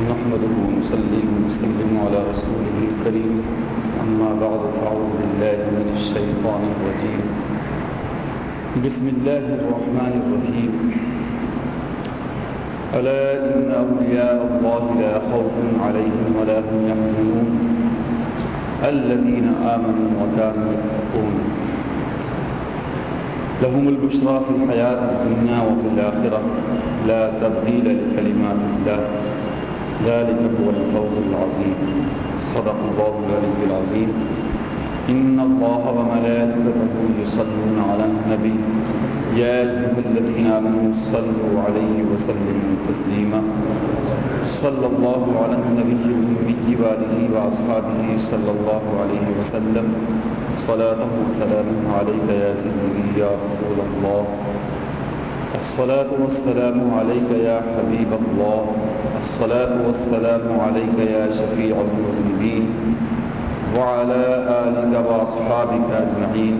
نحمده ونصلي ونسلم على رسوله الكريم. أما بعد فأعوذ بالله من الشيطان الرجيم. بسم الله الرحمن الرحيم. ألا إن أولياء الله لا خوف عليهم ولا هم يحزنون. الذين آمنوا وكانوا يتقون. لهم البشرى في الحياة الدنيا وفي الآخرة. لا تبديل لكلمات الله. ذلك هو الفوز العظيم. صدق الله العلي العظيم. إن الله وملائكته يصلون على النبي. يا أيها الذين آمنوا صلوا عليه وسلموا تسليما. صلى الله على النبي الأمي وآله وأصحابه صلى الله عليه وسلم. صلاة وسلام عليك يا سيدي يا رسول الله. الصلاة والسلام عليك يا حبيب الله. الصلاة والسلام عليك يا شفيع المذنبين وعلى آلك وأصحابك أجمعين.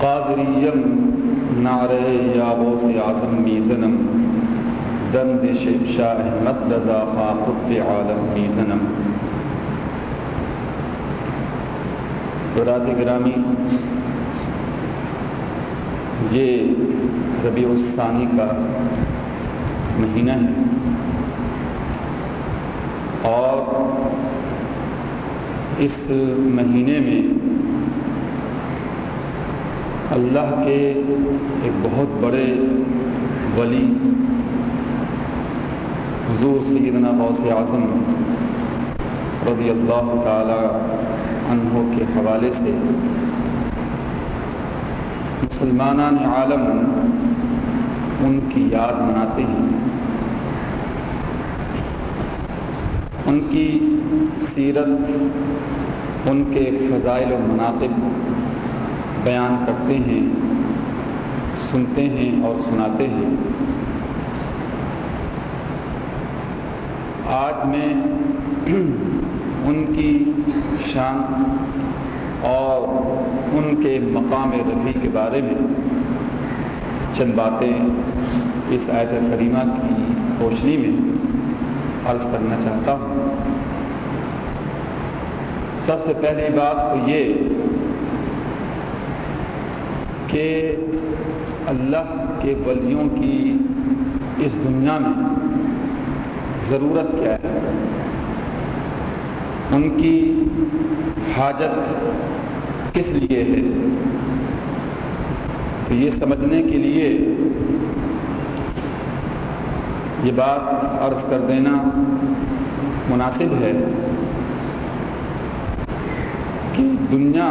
قادريا نعرے یا غوث اعظم میزنم دند شاہ احمد رضا خاخت عالم میزنم برات گرامی، یہ ربیع الثانی کا مہینہ ہے اور اس مہینے میں اللہ کے ایک بہت بڑے ولی، حضور سیدنا غوث اعظم رضی اللہ تعالی عنہ کے حوالے سے مسلمان عالم ان کی یاد مناتے ہیں۔ ان کی سیرت، ان کے فضائل و مناقب بیان کرتے ہیں، سنتے ہیں اور سناتے ہیں۔ آج میں ان کی شان اور ان کے مقام رفیع کے بارے میں چند باتیں اس آیت کریمہ کی روشنی میں عرض کرنا چاہتا ہوں۔ سب سے پہلی بات تو یہ کہ اللہ کے ولیوں کی اس دنیا میں ضرورت کیا ہے؟ ان کی حاجت کس لیے ہے؟ تو یہ سمجھنے کے لیے یہ بات عرض کر دینا مناسب ہے کہ دنیا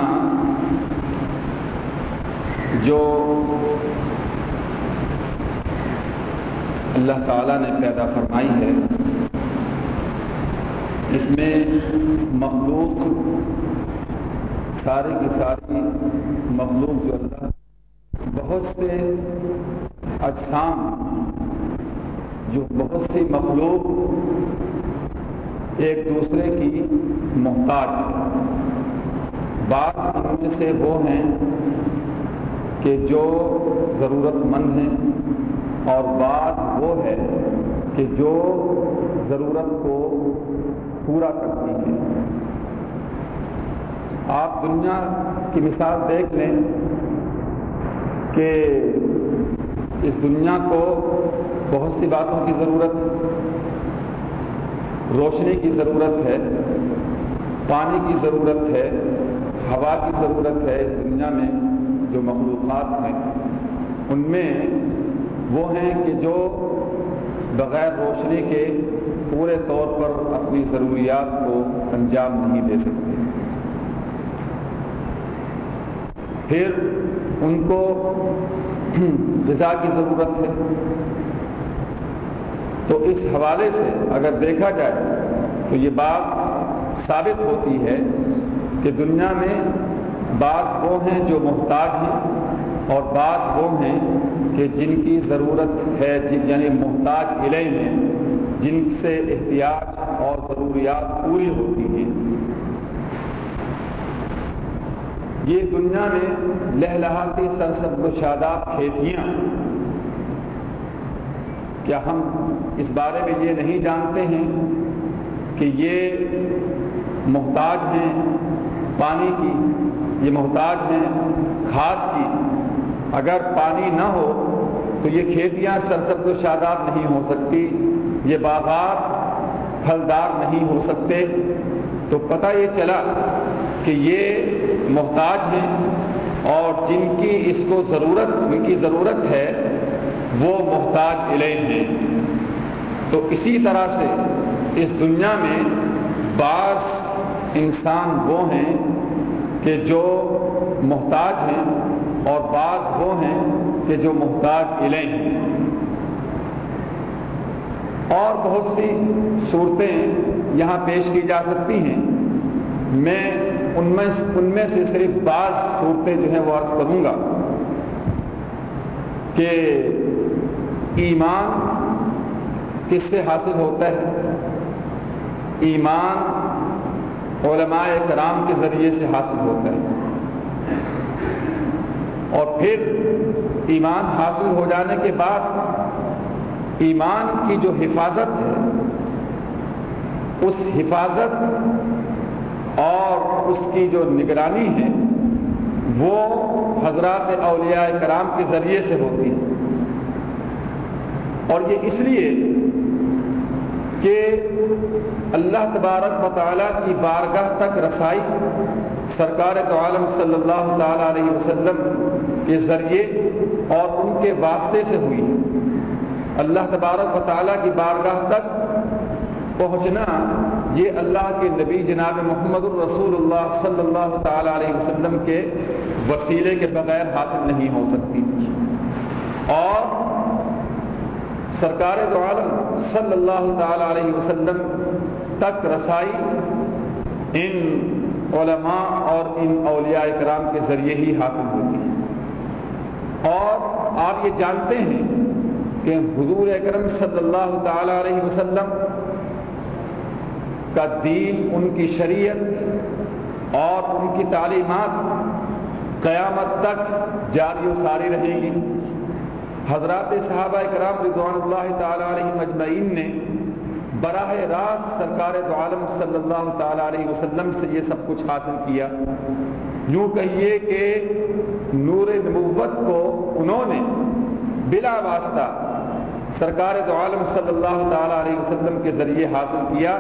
جو اللہ تعالیٰ نے پیدا فرمائی ہے، اس میں مخلوق سارے کی ساری مخلوق جو اللہ بہت سے اجسام جو بہت سی مخلوق ایک دوسرے کی محتاج بعض ان میں سے وہ ہیں کہ جو ضرورت مند ہیں اور بعض وہ ہے کہ جو ضرورت کو پورا کرتی ہے آپ دنیا کی مثال دیکھ لیں۔ کہ اس دنیا کو بہت سی باتوں کی ضرورت روشنی کی ضرورت ہے، پانی کی ضرورت ہے، ہوا کی ضرورت ہے اس دنیا میں جو مخلوقات ہیں۔ ان میں وہ ہیں کہ جو بغیر روشنی کے پورے طور پر اپنی ضروریات کو انجام نہیں دے سکتے۔ پھر ان کو غذا کی ضرورت ہے۔ تو اس حوالے سے اگر دیکھا جائے تو یہ بات ثابت ہوتی ہے کہ دنیا میں بعض وہ ہیں جو محتاج ہیں اور بعض وہ ہیں کہ جن کی ضرورت ہے یعنی محتاج علیہ میں، جن سے احتیاط اور ضروریات پوری ہوتی ہیں۔ یہ دنیا میں لہلہاتی سرسب و شاداب کھیتیاں۔ کیا ہم اس بارے میں یہ نہیں جانتے ہیں کہ یہ محتاج ہیں پانی کی، یہ محتاج ہیں کھاد کی؟ اگر پانی نہ ہو تو یہ کھیتیاں سرسبز و شاداب نہیں ہو سکتی، یہ باغات پھلدار نہیں ہو سکتے۔ تو پتہ یہ چلا کہ یہ محتاج ہیں اور جن کی اس کو ضرورت، ان کی ضرورت ہے، وہ محتاج علیہ ہیں۔ تو اسی طرح سے اس دنیا میں بعض انسان وہ ہیں کہ جو محتاج ہیں اور بعض وہ ہیں کہ جو محتاج علیہ ہیں۔ اور بہت سی صورتیں یہاں پیش کی جا سکتی ہیں۔ میں ان میں ان میں سے صرف بعض صورتیں جو ہیں وہ عرض کروں گا کہ ایمان کس سے حاصل ہوتا ہے؟ ایمان علماء کرام کے ذریعے سے حاصل ہوتا ہے۔ اور پھر ایمان حاصل ہو جانے کے بعد ایمان کی جو حفاظت ہے، اس حفاظت اور اس کی جو نگرانی ہے وہ حضرات اولیاء کرام کے ذریعے سے ہوتی ہے۔ اور یہ اس لیے کہ اللہ تبارک و تعالیٰ کی بارگاہ تک رسائی سرکار تو عالم صلی اللہ تعالیٰ علیہ وسلم کے ذریعے اور ان کے واسطے سے ہوئی اللہ تبارک و تعالیٰ کی بارگاہ تک پہنچنا یہ اللہ کے نبی جناب محمد الرسول اللہ صلی اللہ تعالیٰ علیہ وسلم کے وسیلے کے بغیر حاصل نہیں ہو سکتی۔ اور سرکار دو عالم صلی اللہ تعالی علیہ وسلم تک رسائی ان علماء اور ان اولیاء کرام کے ذریعے ہی حاصل ہوتی ہے۔ اور آپ یہ جانتے ہیں کہ حضور اکرم صلی اللہ تعالی علیہ وسلم کا دین، ان کی شریعت اور ان کی تعلیمات قیامت تک جاری و ساری رہے گی۔ حضرات صحابہ کرام رضوان اللہ تعالیٰ علیہ مجمعین نے براہ راست سرکار دو عالم صلی اللہ تعالیٰ علیہ وسلم سے یہ سب کچھ حاصل کیا۔ یوں کہیے کہ نور نبوت کو انہوں نے بلا واسطہ سرکار دو عالم صلی اللہ تعالیٰ علیہ وسلم کے ذریعے حاصل کیا۔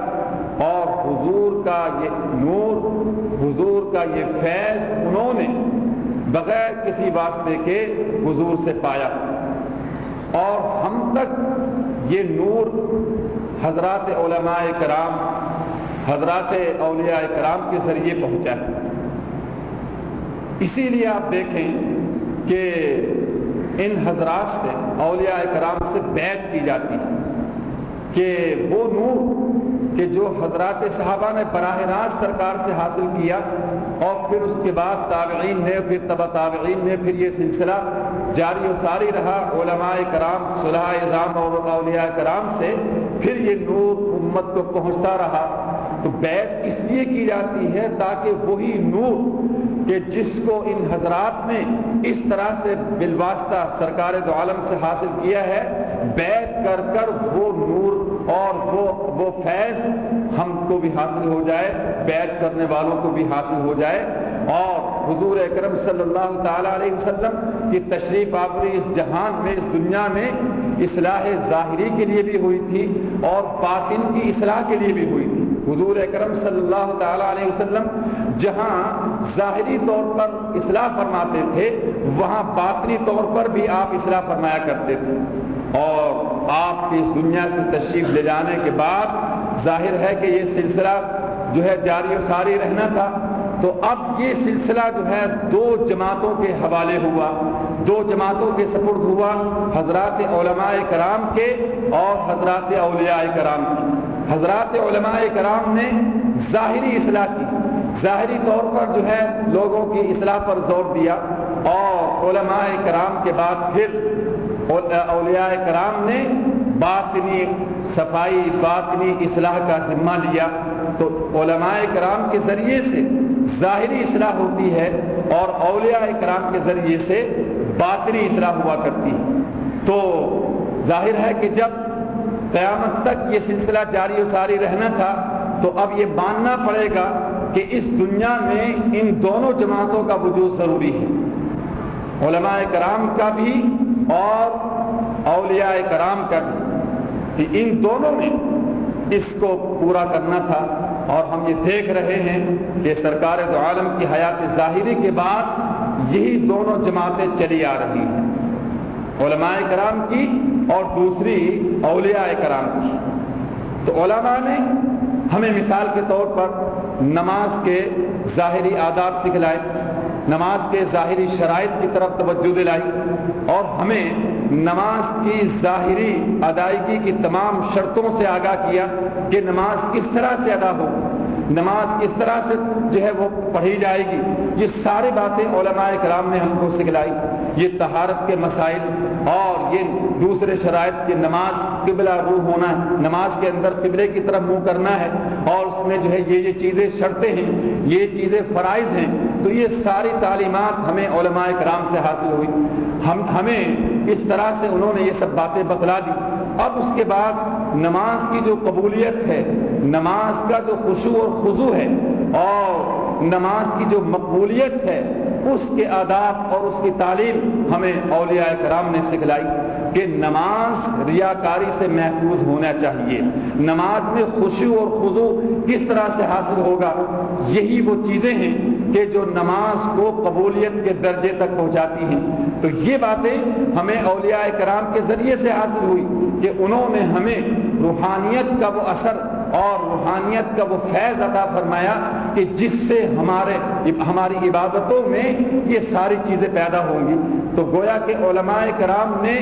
اور حضور کا یہ نور، حضور کا یہ فیض انہوں نے بغیر کسی واسطے کے حضور سے پایا۔ اور ہم تک یہ نور حضرات علماء کرام، حضرات اولیاء کرام کے ذریعے پہنچا ہے۔ اسی لیے آپ دیکھیں کہ ان حضرات سے، اولیاء کرام سے بیت کی جاتی ہے۔ کہ وہ نور کہ جو حضرات صحابہ نے براہ راست سرکار سے حاصل کیا اور پھر اس کے بعد تابعین نے، پھر تبا تابعین نے، پھر یہ سلسلہ جاری و ساری رہا علماء کرام، صلاح اظام اور اولیاء کرام سے، پھر یہ نور امت کو پہنچتا رہا۔ تو بیت اس لیے کی جاتی ہے تاکہ وہی نور کہ جس کو ان حضرات نے اس طرح سے بالواسطہ سرکار دو عالم سے حاصل کیا ہے بیت کر کر وہ نور اور وہ وہ فیض ہم کو بھی حاصل ہو جائے، بیت کرنے والوں کو بھی حاصل ہو جائے اور حضور اکرم صلی اللہ تعالیٰ علیہ وسلم کی تشریف آوری اس جہان میں، اس دنیا میں اصلاح ظاہری کے لیے بھی ہوئی تھی اور باطن کی اصلاح کے لیے بھی ہوئی تھی۔ حضور اکرم صلی اللہ تعالی علیہ وسلم جہاں ظاہری طور پر اصلاح فرماتے تھے، وہاں باطنی طور پر بھی آپ اصلاح فرمایا کرتے تھے۔ اور آپ کی اس دنیا سے تشریف لے جانے کے بعد ظاہر ہے کہ یہ سلسلہ جو ہے جاری و ساری رہنا تھا۔ تو اب یہ سلسلہ جو ہے دو جماعتوں کے حوالے ہوا، دو جماعتوں کے سپرد ہوا، حضرات علماء کرام کے اور حضرات اولیاء کرام کی حضرات علماء کرام نے ظاہری اصلاح کی۔ ظاہری طور پر جو ہے لوگوں کی اصلاح پر زور دیا اور علماء کرام کے بعد پھر اولیاء کرام نے باطنی صفائی، باطنی اصلاح کا ذمہ لیا۔ تو علماء کرام کے ذریعے سے ظاہری اصلاح ہوتی ہے اور اولیاء کرام کے ذریعے سے باطنی اصلاح ہوا کرتی ہے۔ تو ظاہر ہے کہ جب قیامت تک یہ سلسلہ جاری و ساری رہنا تھا، تو اب یہ ماننا پڑے گا کہ اس دنیا میں ان دونوں جماعتوں کا وجود ضروری ہے۔ علماء کرام کا بھی اور اولیاء کرام کا بھی۔ کہ ان دونوں میں اس کو پورا کرنا تھا۔ اور ہم یہ دیکھ رہے ہیں کہ سرکار دو عالم کی حیات ظاہری کے بعد یہی دونوں جماعتیں چلی آ رہی ہیں۔ علماء کرام کی اور دوسری اولیاء کرام کی۔ تو علماء نے ہمیں مثال کے طور پر نماز کے ظاہری آداب سکھلائے، نماز کے ظاہری شرائط کی طرف توجہ دلائی اور ہمیں نماز کی ظاہری ادائیگی کی تمام شرطوں سے آگاہ کیا کہ نماز کس طرح سے ادا ہو نماز کس طرح سے جو ہے وہ پڑھی جائے گی۔ یہ ساری باتیں علماء کرام نے ہم کو سکھلائی، یہ تہارت کے مسائل اور یہ دوسرے شرائط کی نماز قبلہ روح ہونا ہے، نماز کے اندر قبلے کی طرف منہ کرنا ہے اور اس میں جو ہے یہ یہ چیزیں شرطیں ہیں، یہ چیزیں فرائض ہیں، تو یہ ساری تعلیمات ہمیں علماء کرام سے حاصل ہوئی۔ ہم ہمیں اس طرح سے انہوں نے یہ سب باتیں بتلا دی۔ اب اس کے بعد نماز کی جو قبولیت ہے، نماز کا جو خوشو اور خضو ہے اور نماز کی جو مقبولیت ہے اس کے آداب اور اس کی تعلیم ہمیں اولیاء کرام نے سکھلائی کہ نماز ریاکاری سے محفوظ ہونا چاہیے۔ نماز میں خوشی اور خضو کس طرح سے حاصل ہوگا؟ یہی وہ چیزیں ہیں کہ جو نماز کو قبولیت کے درجے تک پہنچاتی ہیں۔ تو یہ باتیں ہمیں اولیاء کرام کے ذریعے سے حاصل ہوئی کہ انہوں نے ہمیں روحانیت کا وہ اثر اور روحانیت کا وہ فیض عطا فرمایا کہ جس سے ہمارے ہماری عبادتوں میں یہ ساری چیزیں پیدا ہوں گی۔ تو گویا کہ علماء کرام نے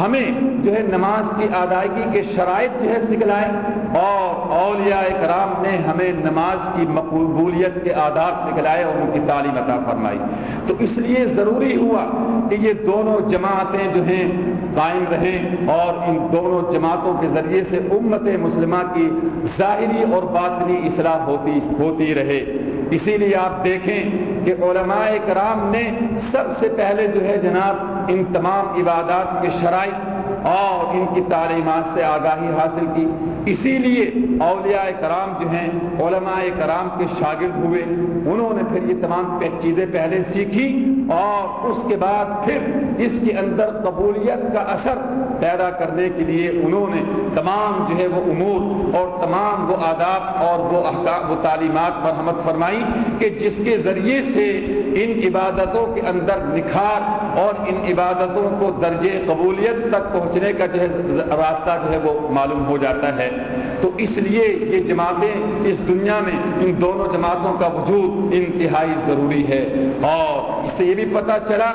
ہمیں جو ہے نماز کی ادائیگی کے شرائط جو ہے سکھلائے اور اولیاء کرام نے ہمیں نماز کی مقبولیت کے آداب سکھلائے اور ان کی تعلیم عطا فرمائی۔ تو اس لیے ضروری ہوا کہ یہ دونوں جماعتیں جو ہیں قائم رہیں اور ان دونوں جماعتوں کے ذریعے سے امت مسلمہ کی ظاہری اور باطنی اصلاح ہوتی ہوتی رہے۔ اسی لیے آپ دیکھیں کہ علماء کرام نے سب سے پہلے جو ہے جناب ان تمام عبادات کے شرائط اور ان کی تعلیمات سے آگاہی حاصل کی۔ اسی لیے اولیاء کرام جو ہیں، علماء کرام کے شاگرد ہوئے۔ انہوں نے پھر یہ تمام چیزیں پہلے سیکھی اور اس کے بعد پھر اس کے اندر قبولیت کا اثر پیدا کرنے کے لیے انہوں نے تمام جو ہے وہ امور اور تمام وہ آداب اور وہ احکام، وہ تعلیمات مرحمت فرمائی کہ جس کے ذریعے سے ان عبادتوں کے اندر نکھار اور ان عبادتوں کو درجے قبولیت تک پہنچنے کا جو ہے راستہ جو ہے وہ معلوم ہو جاتا ہے۔ تو اس لیے یہ جماعتیں اس دنیا میں ان دونوں جماعتوں کا وجود انتہائی ضروری ہے۔ اور اس سے یہ بھی پتہ چلا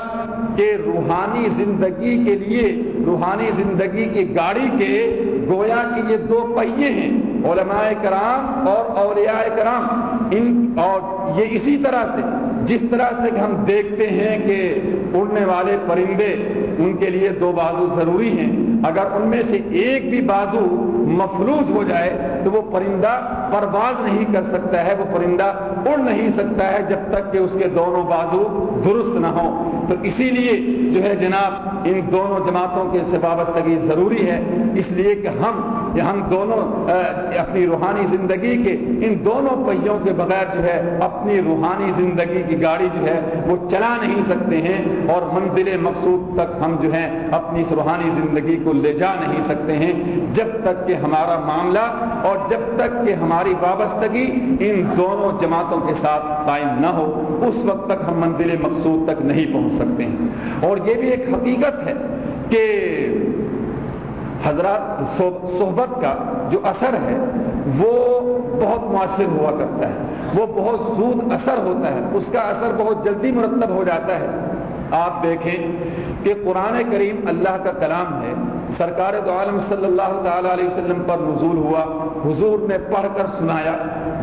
کہ روحانی زندگی کے لیے، روحانی زندگی کی گاڑی کے گویا کی یہ دو پہیے ہیں، علماء کرام اور اولیاء کرام۔ ان اور یہ اسی طرح سے، جس طرح سے ہم دیکھتے ہیں کہ اڑنے والے پرندے ان کے لیے دو بازو ضروری ہیں۔ اگر ان میں سے ایک بھی بازو مفلوج ہو جائے تو وہ پرندہ پرواز نہیں کر سکتا ہے وہ پرندہ اڑ نہیں سکتا ہے جب تک کہ اس کے دونوں بازو درست نہ ہوں۔ تو اسی لیے جو ہے جناب، ان دونوں جماعتوں کے سے وابستگی ضروری ہے۔ اس لیے کہ ہم ہم دونوں اپنی روحانی زندگی کے ان دونوں پہیوں کے بغیر جو ہے اپنی روحانی زندگی کی گاڑی جو ہے وہ چلا نہیں سکتے ہیں اور منزل مقصود تک ہم جو ہیں اپنی اس روحانی زندگی کو لے جا نہیں سکتے ہیں۔ جب تک کہ ہمارا معاملہ اور جب تک کہ ہمارا ہماری وابستگی ان دونوں جماعتوں کے ساتھ قائم نہ ہو، اس وقت تک ہم منزل مقصود تک نہیں پہنچ سکتے ہیں۔ اور یہ بھی ایک حقیقت ہے کہ حضرات صحبت کا جو اثر ہے، وہ بہت مؤثر ہوا کرتا ہے۔ وہ بہت زود اثر ہوتا ہے۔ اس کا اثر بہت جلدی مرتب ہو جاتا ہے۔ آپ دیکھیں کہ قرآن کریم اللہ کا کلام ہے سرکار دو عالم صلی اللہ تعالی علیہ وسلم پر نزول ہوا، حضور نے پڑھ کر سنایا،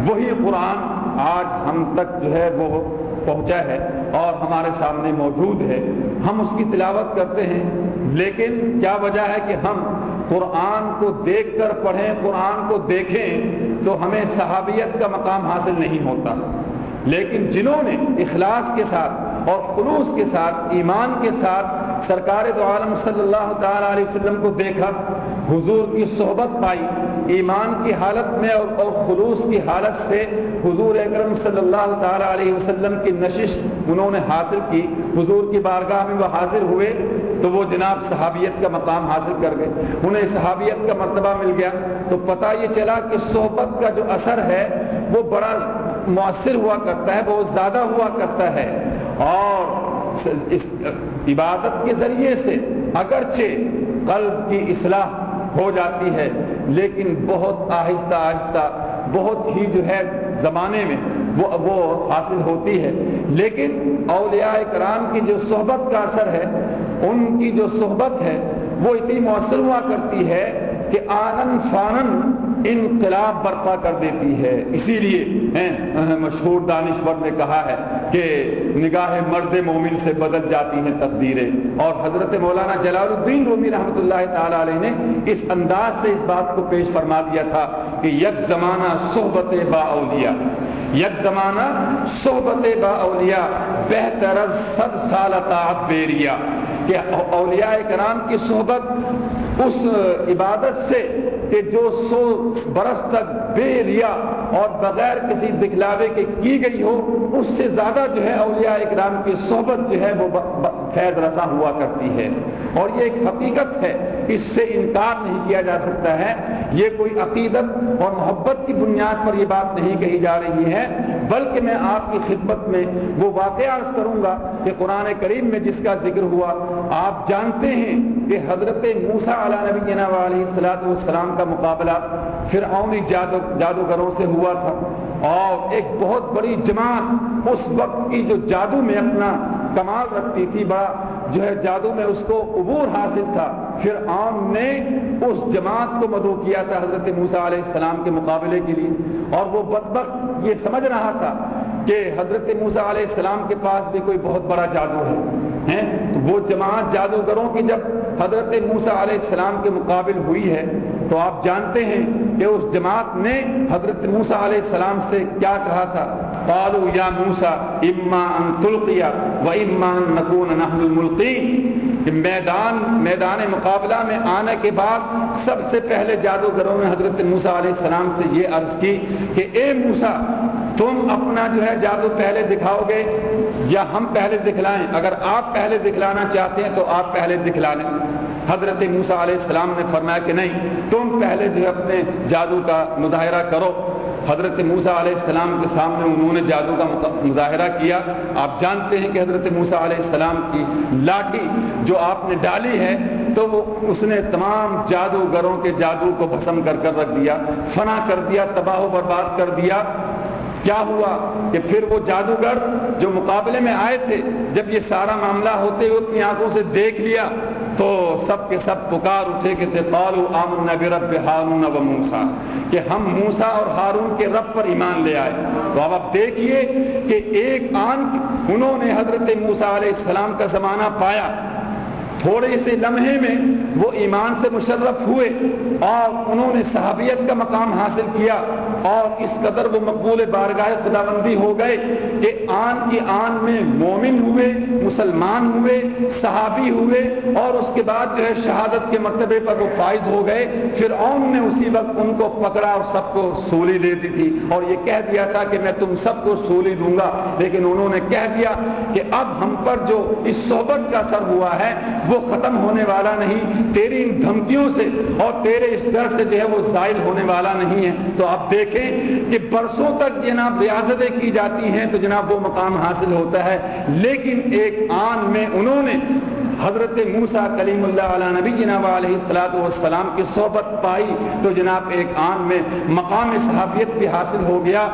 وہی قرآن آج ہم تک جو ہے وہ پہنچا ہے اور ہمارے سامنے موجود ہے۔ ہم اس کی تلاوت کرتے ہیں، لیکن کیا وجہ ہے کہ ہم قرآن کو دیکھ کر پڑھیں، قرآن کو دیکھیں تو ہمیں صحابیت کا مقام حاصل نہیں ہوتا۔ لیکن جنہوں نے اخلاص کے ساتھ اور خلوص کے ساتھ، ایمان کے ساتھ سرکار دو عالم صلی اللہ تعالی علیہ وسلم کو دیکھا، حضور کی صحبت پائی، ایمان کی حالت میں اور اور خلوص کی حالت سے حضور اکرم صلی اللہ تعالیٰ علیہ وسلم کی نشش انہوں نے حاصل کی۔ حضور کی بارگاہ میں وہ حاضر ہوئے تو وہ جناب صحابیت کا مقام حاصل کر گئے۔ انہیں صحابیت کا مرتبہ مل گیا۔ تو پتہ یہ چلا کہ صحبت کا جو اثر ہے، وہ بڑا مؤثر ہوا کرتا ہے، بہت زیادہ ہوا کرتا ہے۔ اور اس عبادت کے ذریعے سے اگرچہ قلب کی اصلاح ہو جاتی ہے، لیکن بہت آہستہ آہستہ، بہت ہی جو ہے زمانے میں وہ وہ حاصل ہوتی ہے۔ لیکن اولیاء کرام کی جو صحبت کا اثر ہے، ان کی جو صحبت ہے، وہ اتنی مؤثر ہوا کرتی ہے کہ آنن فانن انقلاب برپا کر دیتی ہے۔ اسی لیے مشہور دانشور نے کہا ہے کہ نگاہ مرد مومن سے بدل جاتی ہیں تقدیریں۔ اور حضرت مولانا جلال الدین رومی رحمۃ اللہ تعالی علیہ نے اس انداز سے اس بات کو پیش فرما دیا تھا کہ یک زمانہ صحبت با اولیا یک زمانہ صحبت با اولیا بہتر سب سال بیریا کہ اولیاء کرام کی صحبت اس عبادت سے کہ جو سو برس تک بے ریا اور بغیر کسی دکھلاوے کے کی گئی ہو، اس سے زیادہ جو ہے اولیاء اکرام کی صحبت جو ہے وہ فیض رساں ہوا کرتی ہے۔ اور یہ ایک حقیقت ہے، اس سے انکار نہیں کیا جا سکتا ہے۔ یہ کوئی عقیدت اور محبت کی بنیاد پر یہ بات نہیں کہی جا رہی ہے، بلکہ میں آپ کی خدمت میں وہ واقعہ عرض کروں گا کہ قرآن کریم میں جس کا ذکر ہوا، آپ جانتے ہیں کہ حضرت موسا علیہ نبی علیہ السلاۃ والسلام کا مقابلہ فرعونی جادو جادوگروں سے ہوا تھا۔ اور ایک بہت بڑی جماعت اس وقت کی جو جادو میں اپنا کمال رکھتی تھی، بڑا جو ہے جادو میں اس کو عبور حاصل تھا۔ پھر عام نے اس جماعت کو مدعو کیا تھا حضرت موسا علیہ السلام کے مقابلے کے لیے۔ اور وہ بدبخت یہ سمجھ رہا تھا کہ حضرت موسا علیہ السلام کے پاس بھی کوئی بہت بڑا جادو ہے تو وہ جماعت جادوگروں کی جب حضرت موسا علیہ السلام کے مقابل ہوئی ہے، تو آپ جانتے ہیں کہ اس جماعت نے حضرت موسا علیہ السلام سے کیا کہا تھا؟ قالو یا موسا اما ان تلقیا و اما ان نکون نحن الملقین میدان میدان مقابلہ میں آنے کے بعد سب سے پہلے جادوگروں نے حضرت موسا علیہ السلام سے یہ عرض کی کہ اے موسا تم اپنا جو ہے جادو پہلے دکھاؤ گے یا ہم پہلے دکھلائیں؟ اگر آپ پہلے دکھلانا چاہتے ہیں تو آپ پہلے دکھلا لیں۔ حضرت موسا علیہ السلام نے فرمایا کہ نہیں، تم پہلے جو اپنے جادو کا مظاہرہ کرو۔ حضرت موسا علیہ السلام کے سامنے انہوں نے جادو کا مظاہرہ کیا۔ آپ جانتے ہیں کہ حضرت موسا علیہ السلام کی لاٹھی جو آپ نے ڈالی ہے، تو وہ اس نے تمام جادوگروں کے جادو کو بسم کر کر رکھ دیا، فنا کر دیا، تباہ و برباد کر دیا۔ کیا ہوا کہ پھر وہ جادوگر جو مقابلے میں آئے تھے، جب یہ سارا معاملہ ہوتے ہوئے اپنی آنکھوں سے دیکھ لیا تو سب کے سب پکار اٹھے کہ تھے پالو آمن رب ہارون و موسا کہ ہم موسا اور ہارون کے رب پر ایمان لے آئے۔ تو اب آپ دیکھیے کہ ایک آن انہوں نے حضرت موسا علیہ السلام کا زمانہ پایا۔ تھوڑے سے لمحے میں وہ ایمان سے مشرف ہوئے اور انہوں نے صحابیت کا مقام حاصل کیا اور اس قدر وہ مقبول بارگاہ خدا ہو گئے کہ آن کی آن میں مومن ہوئے، مسلمان ہوئے، صحابی ہوئے اور اس کے بعد جو ہے شہادت کے مرتبے پر وہ فائز ہو گئے۔ پھر اون نے اسی وقت ان کو پکڑا اور سب کو سولی دے دی تھی اور یہ کہہ دیا تھا کہ میں تم سب کو سولی دوں گا۔ لیکن انہوں نے کہہ دیا کہ اب ہم پر جو اس صحبت کا اثر ہوا ہے، وہ ختم ہونے والا نہیں، تیری ان دھمکیوں سے اور تیرے اس ڈر سے جو ہے وہ زائل ہونے والا نہیں ہے۔ تو آپ دیکھیں کہ برسوں تک جناب ریاضتیں کی جاتی ہیں تو جناب وہ مقام حاصل ہوتا ہے۔ لیکن ایک آن میں انہوں نے حضرت موسا کلیم اللہ علیہ نبی جناب علیہ السلاۃ والسلام کی صحبت پائی تو جناب ایک آن میں مقام صحابیت بھی حاصل ہو گیا،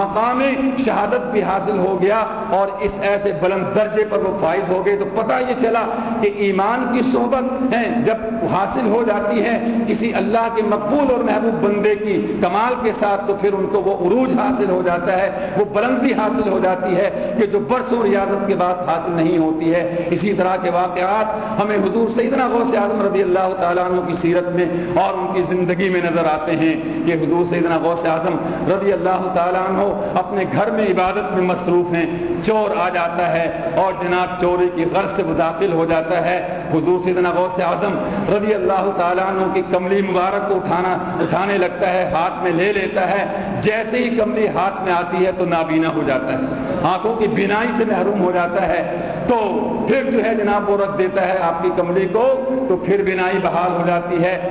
مقام شہادت بھی حاصل ہو گیا اور اس ایسے بلند درجے پر وہ فائز ہو گئے تو پتہ یہ چلا کہ ایمان کی صحبت ہے، جب حاصل ہو جاتی ہے کسی اللہ کے مقبول اور محبوب بندے کی کمال کے ساتھ تو پھر ان کو وہ عروج حاصل ہو جاتا ہے، وہ بلندی حاصل ہو جاتی ہے کہ جو برسوں ریاضت کے بعد حاصل نہیں ہوتی ہے، اسی طرح کے واقعات واقعات ہمیں حضور سیدنا غوث اعظم رضی اللہ تعالیٰ عنہ کی سیرت میں اور ان کی زندگی میں نظر آتے ہیں کہ حضور سیدنا غوث اعظم رضی اللہ تعالیٰ عنہ اپنے گھر میں عبادت میں مصروف ہیں، چور آ جاتا ہے اور جناب چوری کی غرض سے مداخل داخل ہو جاتا ہے حضور سیدنا غوث اعظم رضی اللہ تعالیٰ عنہ کی کملی مبارک کو اٹھانا اٹھانے لگتا ہے، ہاتھ میں لے لیتا ہے۔ جیسے ہی کملی ہاتھ میں آتی ہے تو نابینا ہو جاتا ہے۔ آنکھوں کی بینائی سے محروم ہو جاتا ہے۔ تو پھر جو ہے جناب وہ رکھ دیتا ہے آپ کی کملی کو۔ تو پھر بینائی بحال ہو جاتی ہے۔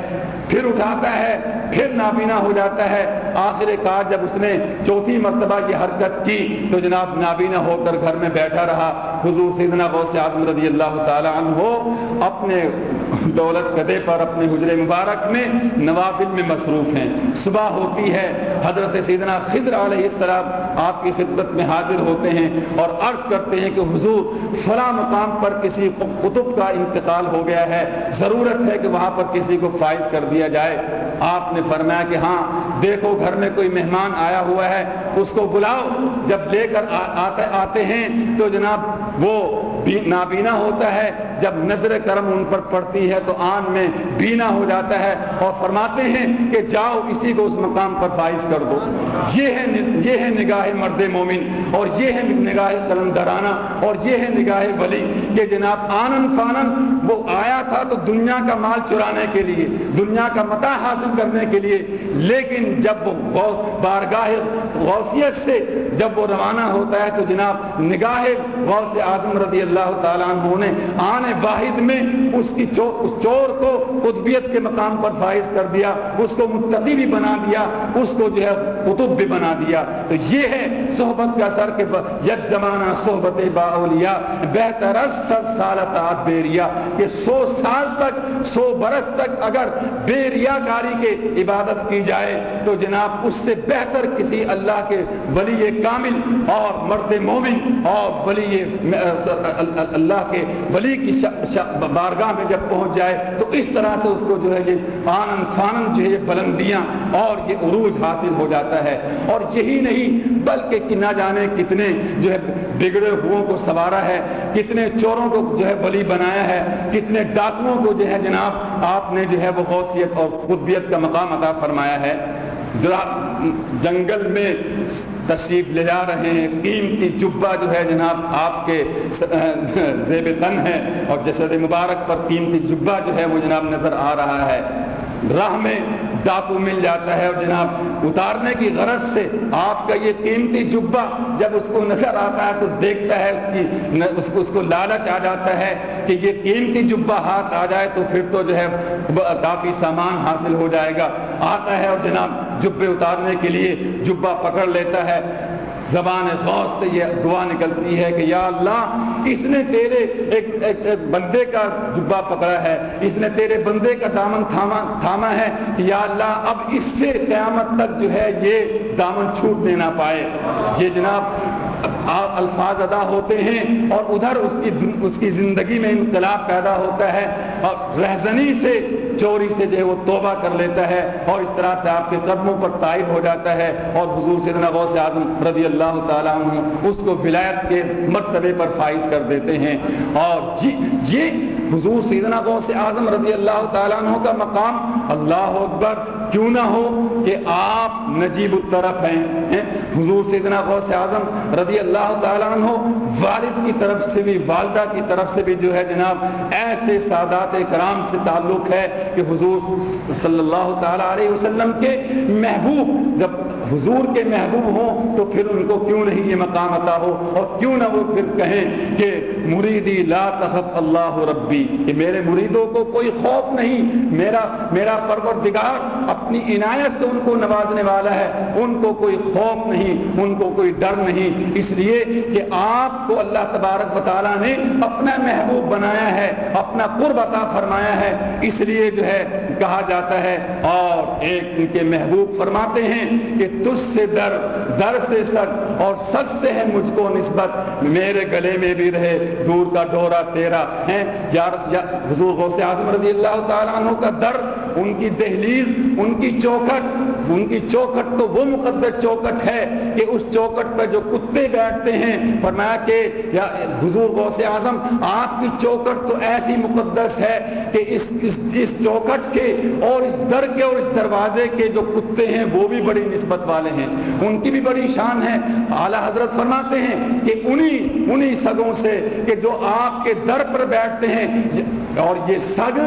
پھر اٹھاتا ہے، پھر نابینا ہو جاتا ہے۔ آخر کار جب اس نے چوتھی مرتبہ کی حرکت کی تو جناب نابینا ہو کر گھر میں بیٹھا رہا۔ حضور سیدنا غوث اعظم رضی اللہ تعالیٰ عنہ اپنے دولت قدے پر اپنے حجر مبارک میں نوافل میں مصروف ہیں۔ صبح ہوتی ہے، حضرت سیدنا خضر علیہ السلام آپ کی خدمت میں حاضر ہوتے ہیں اور عرض کرتے ہیں کہ حضور فلاں مقام پر کسی قطب کا انتقال ہو گیا ہے۔ ضرورت ہے کہ وہاں پر کسی کو فائد کر دیا جائے۔ آپ نے فرمایا کہ ہاں دیکھو گھر میں کوئی مہمان آیا ہوا ہے، اس کو بلاؤ۔ جب لے کر آتے ہیں تو جناب وہ نابینا ہوتا ہے جب نظر کرم ان پر پڑتی ہے تو آن میں بینا ہو جاتا ہے اور فرماتے ہیں کہ جاؤ اسی کو اس مقام پر فائز کر دو۔ یہ ہے یہ ہے نگاہ مرد مومن اور یہ ہے نگاہ قلم درانہ اور یہ ہے نگاہ ولی کہ جناب آنند فانند وہ آیا تھا تو دنیا کا مال چرانے کے لیے، دنیا کا متا حاصل کرنے کے لیے، لیکن جب وہ بارگاہ غوثیت سے جب وہ روانہ ہوتا ہے تو جناب نگاہ غوث اعظم رضی اللہ تعالیٰ عنہ نے آنے واحد میں اس کی چور, اس چور کو قطبیت کے مقام پر فائز کر دیا اس کو متقی بھی بنا دیا اس کو جو ہے قطب بھی بنا دیا۔ تو یہ ہے صحبت کا سر کے یک زمانہ صحبت باولیا بہتر سب سالت بیریا۔ کہ سو سال تک سو برس تک اگر بیریا کاری کے عبادت کی جائے تو جناب اس سے بہتر کسی اللہ کے ولی کامل اور مرد مومن اور ولی اللہ کے ولی کی بارگاہ میں جب پہنچ جائے تو اس طرح سے اس کو جو ہے یہ آنند فانند جو ہے یہ بلندیاں اور یہ عروج حاصل ہو جاتا ہے۔ اور یہی نہیں، بلکہ کہ نہ جانے کتنے جو ہے بگڑے ہو کو سوارا ہے، کتنے چوروں کو جو ہے بلی بنایا ہے، کتنے ڈاکوؤں کو جو ہے جناب آپ نے جو ہے وہ غوثیت اور قطبیت کا مقام عطا فرمایا ہے۔ جنگل میں تشریف لے جا رہے ہیں۔ قیمتی جبہ جو ہے جناب آپ کے زیب تن ہے۔ اور جسد مبارک پر قیمتی جبہ جو ہے وہ جناب نظر آ رہا ہے۔ راہ میں ڈاکو مل جاتا ہے اور جناب اتارنے کی غرض سے آپ کا یہ قیمتی جبا جب اس کو نظر آتا ہے تو دیکھتا ہے اس کی اس کو اس کو لالچ آ جاتا ہے کہ یہ قیمتی جبا ہاتھ آ جائے تو پھر تو جو ہے کافی سامان حاصل ہو جائے گا۔ آتا ہے اور جناب جبے اتارنے کے لیے جبا پکڑ لیتا ہے۔ زبان غوث سے یہ دعا نکلتی ہے کہ یا اللہ اس نے تیرے ایک, ایک, ایک بندے کا جبا پکڑا ہے اس نے تیرے بندے کا دامن تھاما تھاما ہے کہ یا اللہ اب اس سے قیامت تک جو ہے یہ دامن چھوٹ دینا پائے۔ یہ جناب آپ الفاظ ادا ہوتے ہیں اور ادھر اس کی اس کی زندگی میں انقلاب پیدا ہوتا ہے اور رہزنی سے چوری سے جو ہے وہ توبہ کر لیتا ہے اور اس طرح سے آپ کے قدموں پر طائب ہو جاتا ہے اور حضور سیدنا غوث اعظم رضی اللہ تعالیٰ عنہ اس کو ولایت کے مرتبے پر فائز کر دیتے ہیں اور جی- یہ حضور سیدنا غوث اعظم رضی اللہ تعالیٰ عنہ کا مقام اللہ اکبر کیوں نہ ہو کہ آپ نجیب الطرف ہیں حضور سیدنا غوث اعظم رضی اللہ تعالیٰ عنہ والد کی طرف سے بھی، والدہ کی طرف سے بھی جو ہے جناب ایسے سادات کرام سے تعلق ہے کہ حضور صلی اللہ تعالیٰ علیہ وسلم کے محبوب جب حضور کے محبوب ہوں تو پھر ان کو کیوں نہیں یہ مقام عطا ہو؟ اور کیوں نہ وہ پھر کہیں کہ مریدی لا تخف اللہ ربی، کہ میرے مریدوں کو کوئی خوف نہیں، میرا میرا پروردگار اپنی عنایت سے ان کو نوازنے والا ہے، ان کو کوئی خوف نہیں، ان کو کوئی ڈر نہیں۔ اس لیے کہ آپ کو اللہ تبارک بطالہ نے اپنا محبوب بنایا ہے، اپنا قرب عطا فرمایا ہے۔ اس لیے جو ہے کہا جاتا ہے، اور ایک ان کے محبوب فرماتے ہیں کہ تجھ سے در در سے سر اور سچ سے ہے مجھ کو نسبت۔ میرے گلے میں بھی رہے دور کا ڈورا تیرا ہے حضور غوث اعظم رضی اللہ تعالیٰ عنہ کا در ان کی دہلیز ان کی چوکھٹ۔ ان کی چوکھٹ تو وہ مقدس چوکھٹ ہے کہ اس چوکھٹ پہ جو کتے بیٹھتے ہیں۔ فرمایا کہ یا حضور غوث اعظم آپ کی چوکھٹ تو ایسی مقدس ہے کہ اس اس, اس چوکھٹ کے اور اس در کے اور اس دروازے کے جو کتے ہیں وہ بھی بڑی نسبت والے ہیں۔ ان کی بھی بڑی شان ہے۔ اعلیٰ حضرت فرماتے ہیں کہ انہی انہی سگوں سے کہ جو آپ کے در پر بیٹھتے ہیں، اور یہ سگ،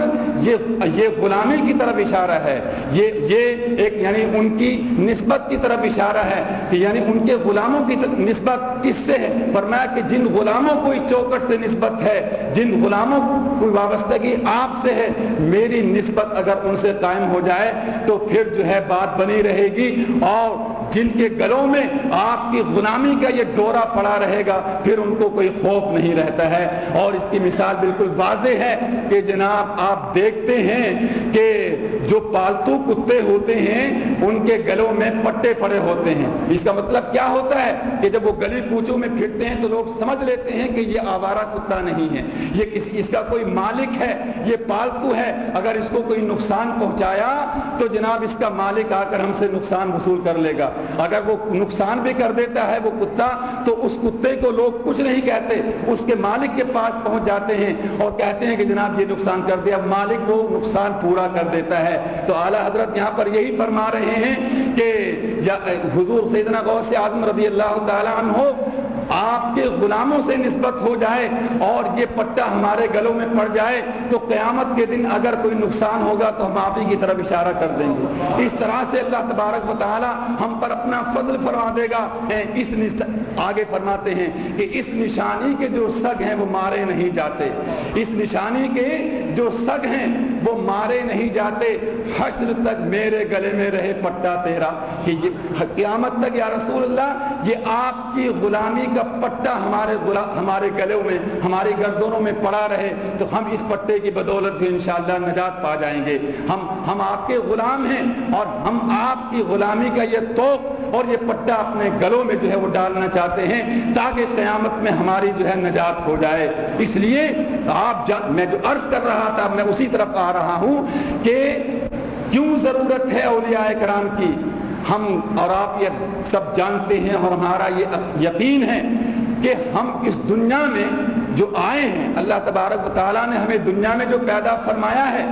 یہ یہ غلامی کی طرف اشارہ ہے۔ یہ یہ ایک یعنی ان کی نسبت کی طرف اشارہ ہے کہ یعنی ان کے غلاموں کی نسبت کس سے ہے۔ فرمایا کہ جن غلاموں کو اس چوکٹ سے نسبت ہے، جن غلاموں کو وابستگی آپ سے ہے، میری نسبت اگر ان سے قائم ہو جائے تو پھر جو ہے بات بنی رہے گی اور جن کے گلوں میں آپ کی غلامی کا یہ ڈورا پڑا رہے گا، پھر ان کو کوئی خوف نہیں رہتا ہے۔ اور اس کی مثال بالکل واضح ہے کہ جناب آپ دیکھتے ہیں کہ جو پالتو کتے ہوتے ہیں، ان کے گلوں میں پٹے پڑے ہوتے ہیں۔ اس کا مطلب کیا ہوتا ہے کہ جب وہ گلی کوچوں میں پھرتے ہیں تو لوگ سمجھ لیتے ہیں کہ یہ آوارہ کتا نہیں ہے۔ یہ کس اس کا کوئی مالک ہے؟ یہ پالتو ہے۔ اگر اس کو کوئی نقصان پہنچایا تو جناب اس کا مالک آ کر ہم سے نقصان وصول کر لے گا۔ اگر وہ نقصان بھی کر دیتا ہے وہ کتا، تو اس کتے کو لوگ کچھ نہیں کہتے۔ اس کے مالک کے پاس پہنچ جاتے ہیں اور کہتے ہیں کہ جناب یہ نقصان کر دیا، مالک وہ نقصان پورا کر دیتا ہے۔ تو اعلیٰ حضرت یہاں پر یہی فرما رہے ہیں کہ حضور سیدنا غوث اعظم رضی اللہ تعالیٰ عنہ آپ کے غلاموں سے نسبت ہو جائے اور یہ پٹا ہمارے گلوں میں پڑ جائے تو قیامت کے دن اگر کوئی نقصان ہوگا تو ہم آپ ہی کی طرف اشارہ کر دیں گے۔ اس طرح سے اللہ تبارک و تعالی ہم پر اپنا فضل فرما دے گا۔ اس آگے فرماتے ہیں کہ اس نشانی کے جو سگ ہیں وہ مارے نہیں جاتے۔ اس نشانی کے جو سگ ہیں وہ مارے نہیں جاتے۔ حشر تک میرے گلے میں رہے پٹا تیرا۔ کہ یہ، قیامت تک یا رسول اللہ، یہ آپ کی غلامی کا پٹا ہمارے ہمارے گلوں میں ہماری گردونوں میں پڑا رہے، تو ہم اس پٹے کی بدولت سے انشاءاللہ نجات پا جائیں گے۔ ہم ہم آپ کے غلام ہیں اور ہم آپ کی غلامی کا یہ توق اور یہ پٹا اپنے گلوں میں جو ہے وہ ڈالنا چاہتے ہیں تاکہ قیامت میں ہماری جو ہے نجات ہو جائے۔ اس لیے آپ جا میں جو عرض کر رہا تھا، میں اسی طرف آ رہا ہوں کہ کیوں ضرورت ہے اولیاء کرام کی؟ ہم اور آپ یہ سب جانتے ہیں اور ہمارا یہ یقین ہے کہ ہم اس دنیا میں جو آئے ہیں، اللہ تبارک و تعالیٰ نے ہمیں دنیا میں جو پیدا فرمایا ہے،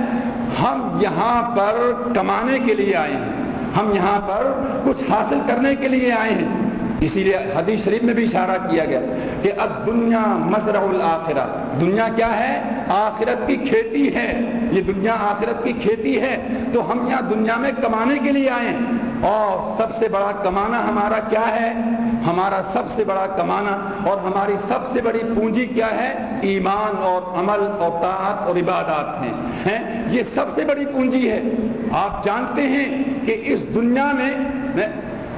ہم یہاں پر کمانے کے لیے آئے ہیں۔ ہم یہاں پر کچھ حاصل کرنے کے لیے آئے ہیں۔ اسی لیے حدیث شریف میں بھی اشارہ کیا گیا کہ اب دنیا مزرع الآخرہ دنیا کیا ہے؟ آخرت کی کھیتی ہے۔ یہ دنیا آخرت کی کھیتی ہے۔ تو ہم یہاں دنیا میں کمانے کے لیے آئے ہیں۔ اور سب سے بڑا کمانا ہمارا کیا ہے؟ ہمارا سب سے بڑا کمانا اور ہماری سب سے بڑی پونجی کیا ہے؟ ایمان اور عمل اور طاعت اور عبادات ہیں یہ سب سے بڑی پونجی ہے۔ آپ جانتے ہیں کہ اس دنیا میں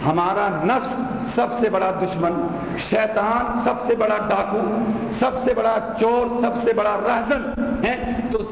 ہمارا نفس سب سے بڑا دشمن، شیطان سب سے بڑا ڈاکو، سب سے بڑا چور، سب سے بڑا رہزن ہیں، تو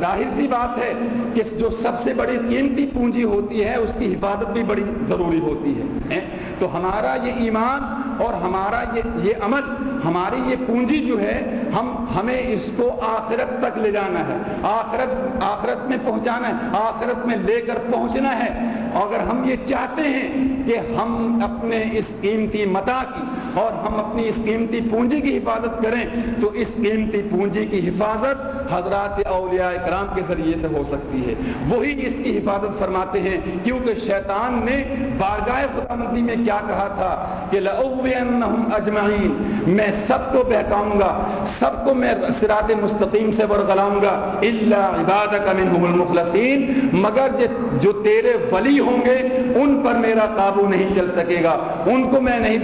ظاہر سی بات ہے کہ جو سب سے بڑی قیمتی پونجی ہوتی ہے، اس کی حفاظت بھی بڑی ضروری ہوتی ہے تو ہمارا یہ ایمان اور ہمارا یہ یہ عمل ہماری یہ پونجی جو ہے، ہم، ہمیں اس کو آخرت تک لے جانا ہے۔ آخرت آخرت میں پہنچانا ہے، آخرت میں لے کر پہنچنا ہے۔ اگر ہم یہ چاہتے ہیں کہ ہم اپنے اس قیمتی متا کی اور ہم اپنی اس قیمتی پونجی کی حفاظت کریں، تو اس قیمتی پونجی کی حفاظت حضرات اولیاء اکرام کے ذریعے سے ہو سکتی ہے۔ وہی اس کی حفاظت فرماتے ہیں، کیونکہ شیطان نے بارگاہ خدا مندی میں کیا کہا تھا کہ اجمعین۔ میں سب کو بہکاؤں گا، سب کو میں سرات مستقیم سے برغلاؤں گا اللہ عبادت المخلصین، مگر جو تیرے ولی ہوں گے، ان پر میرا قابو نہیں چل سکے گا۔ ان کو میں نہیں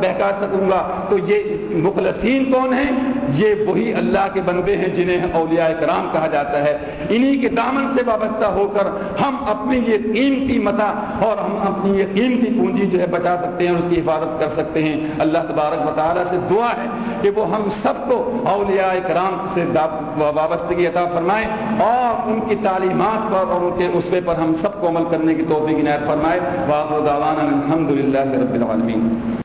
بہکا سکوں گا۔ تو یہ مخلصین کون ہیں؟ یہ وہی اللہ کے بندے ہیں جنہیں اولیاء کرام کہا جاتا ہے۔ انہی کے دامن سے وابستہ ہو کر ہم اپنی یہ قیمتی متا اور ہم اپنی یہ قیمتی پونجی جو ہے بچا سکتے ہیں اور اس کی حفاظت کر سکتے ہیں۔ اللہ تبارک مطالعہ سے دعا ہے کہ وہ ہم سب کو اولیاء کرام سے وابستگی عطا فرمائے اور ان کی تعلیمات پر اور ان کے اسوے پر ہم سب کو عمل کرنے کی توفیق عنایت فرمائے۔ واقع الحمد للہ رب العالمین۔